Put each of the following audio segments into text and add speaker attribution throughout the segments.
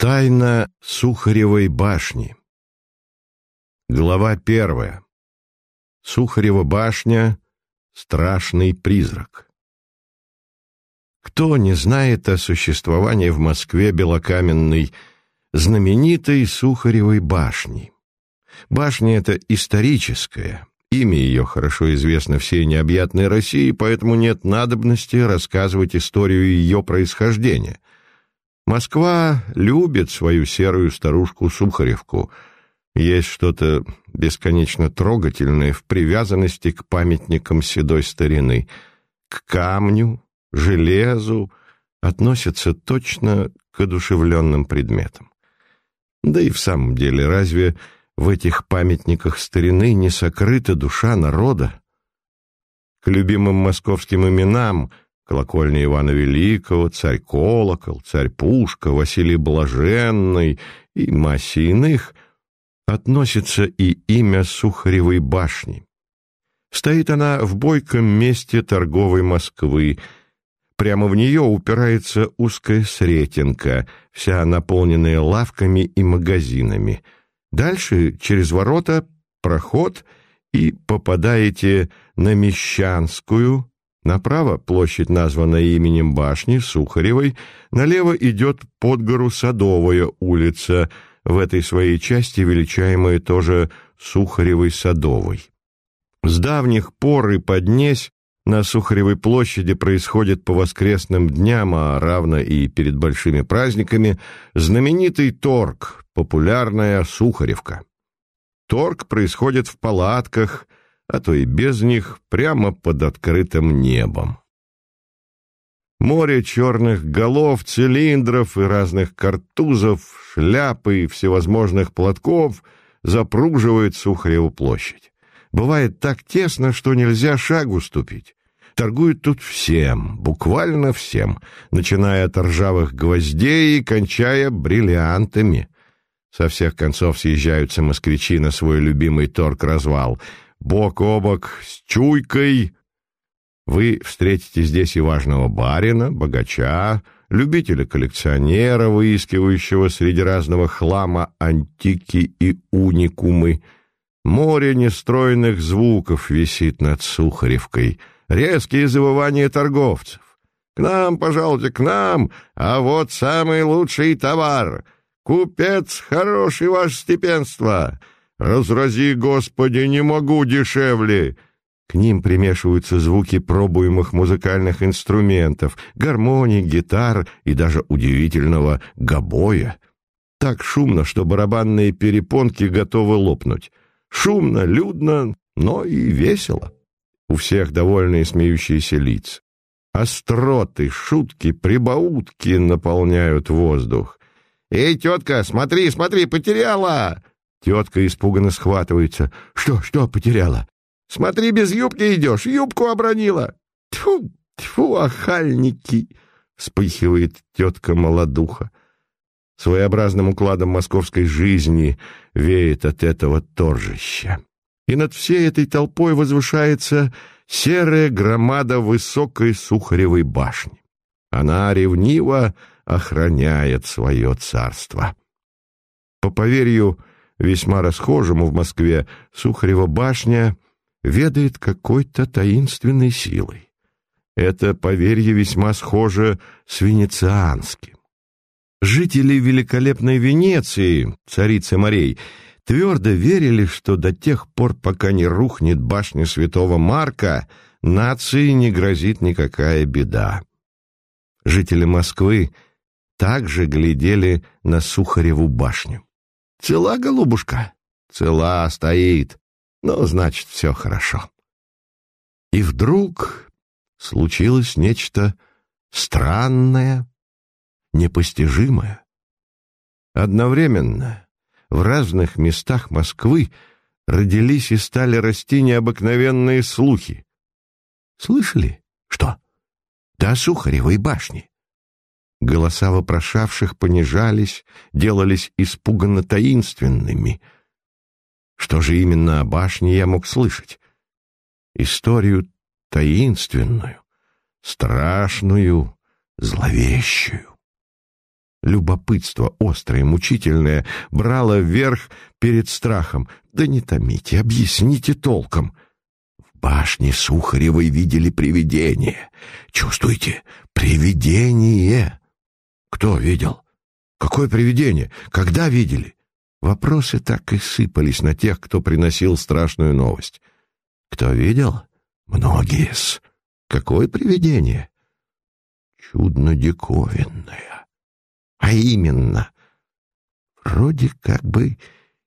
Speaker 1: Тайна Сухаревой башни. Глава первая. Сухарева башня Страшный призрак. Кто не знает о существовании в Москве белокаменной знаменитой Сухаревой башни? Башня эта историческая, имя ее хорошо известно всей необъятной России, поэтому нет надобности рассказывать историю ее происхождения – Москва любит свою серую старушку-сухаревку. Есть что-то бесконечно трогательное в привязанности к памятникам седой старины. К камню, железу относятся точно к одушевленным предметам. Да и в самом деле, разве в этих памятниках старины не сокрыта душа народа? К любимым московским именам колокольня Ивана Великого, царь-колокол, царь-пушка, Василий Блаженный и массе иных, относится и имя Сухаревой башни. Стоит она в бойком месте торговой Москвы. Прямо в нее упирается узкая Сретенка, вся наполненная лавками и магазинами. Дальше через ворота проход и попадаете на Мещанскую, Направо площадь, названная именем башни, Сухаревой, налево идет под гору Садовая улица, в этой своей части величаемая тоже Сухаревой Садовой. С давних пор и поднесь на Сухаревой площади происходит по воскресным дням, а равно и перед большими праздниками, знаменитый торг, популярная Сухаревка. Торг происходит в палатках – а то и без них, прямо под открытым небом. Море черных голов, цилиндров и разных картузов, шляпы и всевозможных платков запруживает Сухареву площадь. Бывает так тесно, что нельзя шагу ступить. Торгуют тут всем, буквально всем, начиная от ржавых гвоздей и кончая бриллиантами. Со всех концов съезжаются москвичи на свой любимый торг-развал — бок о бок с чуйкой. Вы встретите здесь и важного барина, богача, любителя-коллекционера, выискивающего среди разного хлама антики и уникумы. Море нестройных звуков висит над Сухаревкой, резкие завывания торговцев. «К нам, пожалуйте, к нам, а вот самый лучший товар. Купец хороший, ваше степенство!» «Разрази, Господи, не могу дешевле!» К ним примешиваются звуки пробуемых музыкальных инструментов, гармоний, гитар и даже удивительного гобоя. Так шумно, что барабанные перепонки готовы лопнуть. Шумно, людно, но и весело. У всех довольные смеющиеся лица. Остроты, шутки, прибаутки наполняют воздух. «Эй, тетка, смотри, смотри, потеряла!» Тетка испуганно схватывается. «Что, что потеряла?» «Смотри, без юбки идешь, юбку обронила!» «Тьфу, тьфу, охальники!» — вспыхивает тетка молодуха. Своеобразным укладом московской жизни веет от этого торжища. И над всей этой толпой возвышается серая громада высокой сухаревой башни. Она ревниво охраняет свое царство. По поверью весьма расхожему в Москве, Сухарева башня ведает какой-то таинственной силой. Это поверье весьма схоже с венецианским. Жители великолепной Венеции, царицы морей, твердо верили, что до тех пор, пока не рухнет башня святого Марка, нации не грозит никакая беда. Жители Москвы также глядели на Сухареву башню. Цела, голубушка? Цела стоит. Ну, значит, все хорошо. И вдруг случилось нечто странное, непостижимое. Одновременно в разных местах Москвы родились и стали расти необыкновенные слухи. Слышали? Что? До Сухаревой башни. Голоса вопрошавших понижались, делались испуганно таинственными. Что же именно о башне я мог слышать? Историю таинственную, страшную, зловещую. любопытство, острое, мучительное, брало вверх перед страхом. Да не томите, объясните толком. В башне Сухаревой видели привидение. Чувствуете? Привидение! Кто видел? Какое привидение? Когда видели? Вопросы так и сыпались на тех, кто приносил страшную новость. Кто видел? Многие-с. Какое привидение? Чудно-диковинное. А именно, вроде как бы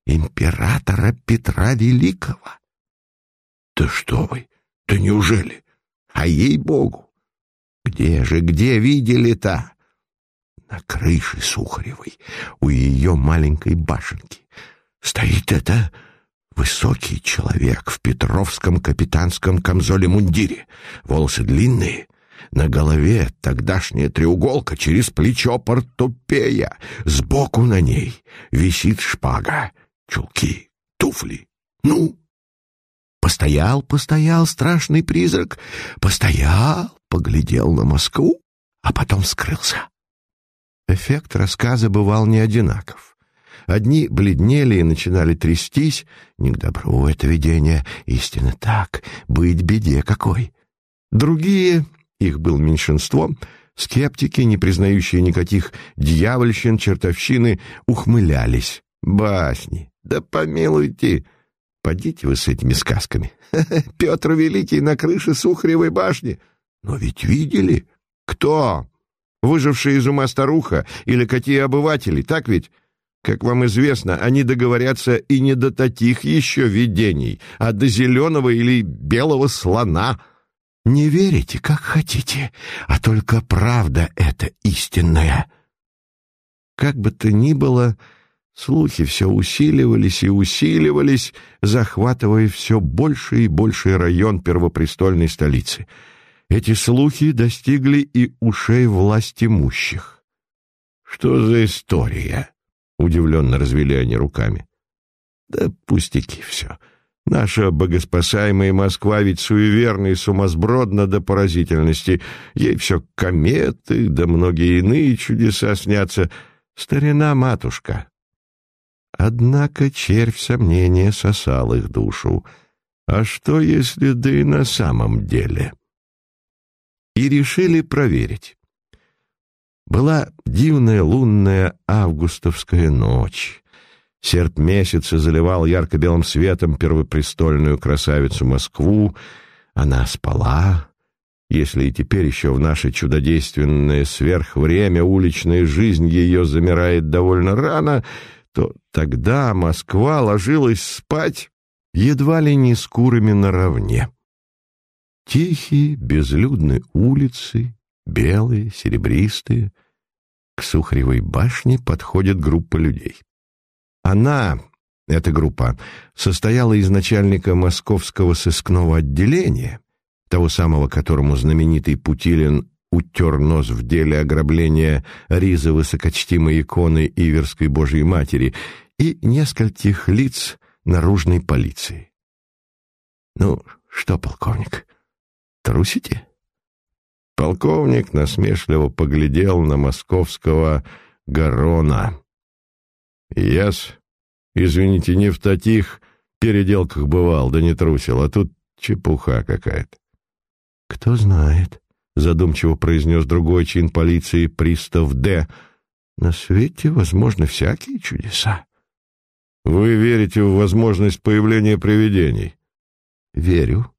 Speaker 1: императора Петра Великого. Да что вы, да неужели? А ей-богу! Где же, где видели-то? На крыше Сухаревой, у ее маленькой башенки. Стоит это высокий человек в петровском капитанском камзоле-мундире. Волосы длинные, на голове тогдашняя треуголка через плечо портупея. Сбоку на ней висит шпага, чулки, туфли. Ну, постоял, постоял страшный призрак, постоял, поглядел на Москву, а потом скрылся. Эффект рассказа бывал не одинаков. Одни бледнели и начинали трястись. Не к добру это видение, истинно так, быть беде какой. Другие их было меньшинство, скептики, не признающие никаких дьявольщин, чертовщины, ухмылялись. Басни, да помилуйте, подите вы с этими сказками. Петр Великий на крыше Сухаревой башни. Но ведь видели? Кто? Выжившая из ума старуха или какие обыватели, так ведь? Как вам известно, они договорятся и не до таких еще видений, а до зеленого или белого слона — не верите, как хотите, а только правда это истинная. Как бы то ни было, слухи все усиливались и усиливались, захватывая все больше и больше район первопрестольной столицы. Эти слухи достигли и ушей власть имущих. «Что за история?» — удивленно развели они руками. «Да пустяки все». Наша богоспасаемая Москва ведь суеверна и сумасбродна до поразительности. Ей все кометы, да многие иные чудеса снятся. Старина-матушка. Однако червь сомнения сосал их душу. А что, если да и на самом деле? И решили проверить. Была дивная лунная августовская ночь. Серп месяца заливал ярко-белым светом первопрестольную красавицу Москву. Она спала. Если и теперь еще в наше чудодейственное сверхвремя уличная жизнь ее замирает довольно рано, то тогда Москва ложилась спать едва ли не с курами наравне. Тихие, безлюдные улицы, белые, серебристые. К Сухаревой башне подходит группа людей. Она, эта группа, состояла из начальника московского сыскного отделения, того самого, которому знаменитый Путилин утер нос в деле ограбления ризы высокочтимой иконы Иверской Божьей Матери, и нескольких лиц наружной полиции. «Ну, что, полковник, трусите?» Полковник насмешливо поглядел на московского Гарона. Яс, извините, не в таких переделках бывал, да не трусил, а тут чепуха какая-то. Кто знает, задумчиво произнес другой чин полиции пристав Д. На свете возможны всякие чудеса. Вы верите в возможность появления привидений? Верю.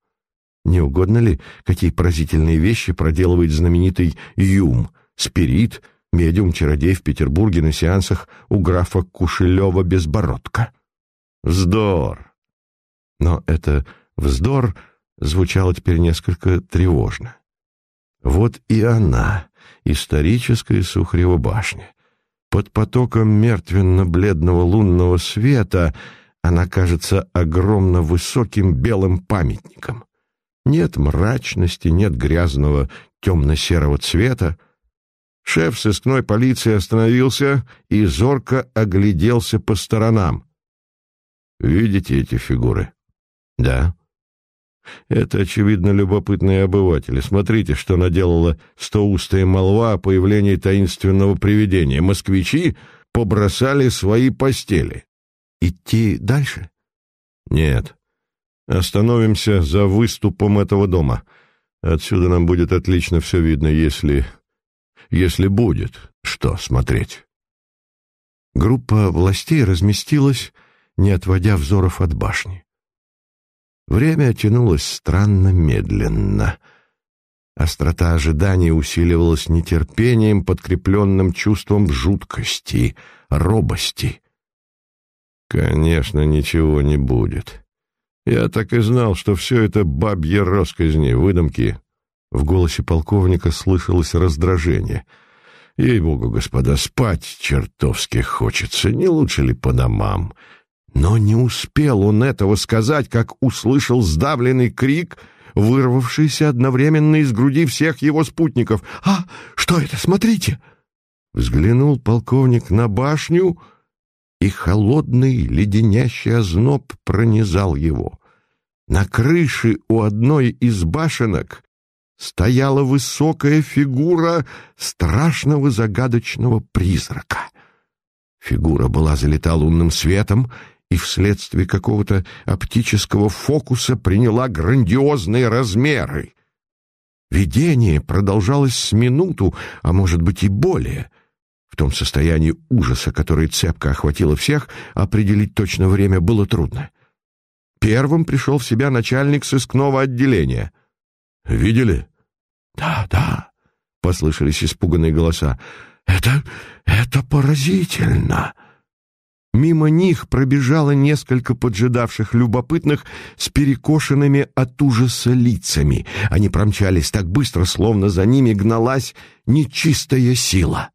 Speaker 1: Не угодно ли, какие поразительные вещи проделывает знаменитый Юм, спирит, медиум-чародей в Петербурге на сеансах у графа Кушелева-Безбородка. Вздор! Но это вздор звучало теперь несколько тревожно. Вот и она, историческая Сухарева башня. Под потоком мертвенно-бледного лунного света она кажется огромно высоким белым памятником. Нет мрачности, нет грязного темно-серого цвета, Шеф сыскной полиции остановился и зорко огляделся по сторонам. «Видите эти фигуры?» «Да». Это, очевидно, любопытные обыватели. Смотрите, что наделала стоустая молва о появлении таинственного привидения. Москвичи побросали свои постели.
Speaker 2: Идти дальше?
Speaker 1: Нет. Остановимся за выступом этого дома. Отсюда нам будет отлично все видно, если... если будет что смотреть.
Speaker 2: Группа властей разместилась, не отводя взоров от башни. Время тянулось странно медленно. Острота ожидания усиливалась нетерпением, подкрепленным чувством жуткости, робости.
Speaker 1: «Конечно, ничего не будет. Я так и знал, что все это бабье росказни, выдумки». В голосе полковника слышалось раздражение. «Ей-богу, господа, спать чертовски хочется, не лучше ли по домам?» Но не успел он этого сказать, как услышал сдавленный крик, вырвавшийся одновременно из груди всех его спутников. «А, что это? Смотрите!» Взглянул полковник на башню, и холодный леденящий озноб пронизал его. На крыше у одной из башенок стояла высокая фигура страшного загадочного призрака. Фигура была залита лунным светом, и вследствие какого-то оптического фокуса приняла грандиозные размеры. Видение продолжалось с минуту, а может быть и более. В том состоянии ужаса, которое цепко охватило всех, определить точно время было трудно. Первым пришел в себя начальник сыскного отделения. «Видели?»
Speaker 2: «Да, да», — послышались испуганные голоса. «Это... это поразительно!» Мимо них пробежало несколько поджидавших любопытных с перекошенными от ужаса лицами. Они промчались так быстро, словно за ними гналась нечистая сила.